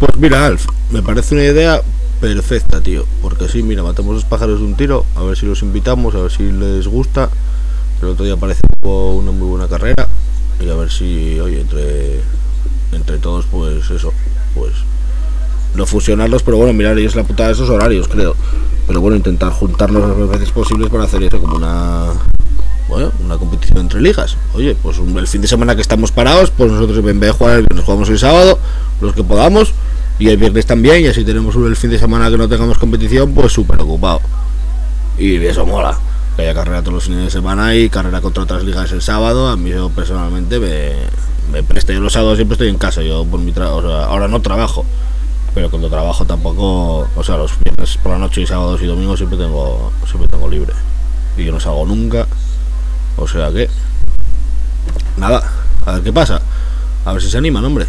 Pues mira, Alf, me parece una idea perfecta, tío. Porque así, mira, matamos los pájaros de un tiro, a ver si los invitamos, a ver si les gusta. El otro día parece una muy buena carrera. Y a ver si, oye, entre, entre todos, pues eso, pues no fusionarlos, pero bueno, mirar ellos la puta de esos horarios, creo. Pero bueno, intentar juntarnos las veces posibles para hacer eso como una bueno, una competición entre ligas. Oye, pues un, el fin de semana que estamos parados, pues nosotros en vez de jugar el viernes jugamos el sábado, los que podamos, y el viernes también, y así tenemos el fin de semana que no tengamos competición, pues súper ocupado. Y eso mola. Que haya carrera todos los fines de semana y carrera contra otras ligas el sábado. A mí yo personalmente me, me. Yo los sábados siempre estoy en casa. Yo por mi trabajo, sea, ahora no trabajo. Pero cuando trabajo tampoco, o sea, los viernes por la noche y sábados y domingos siempre tengo, siempre tengo libre. Y yo no salgo nunca. O sea que, nada, a ver qué pasa. A ver si se animan, hombre.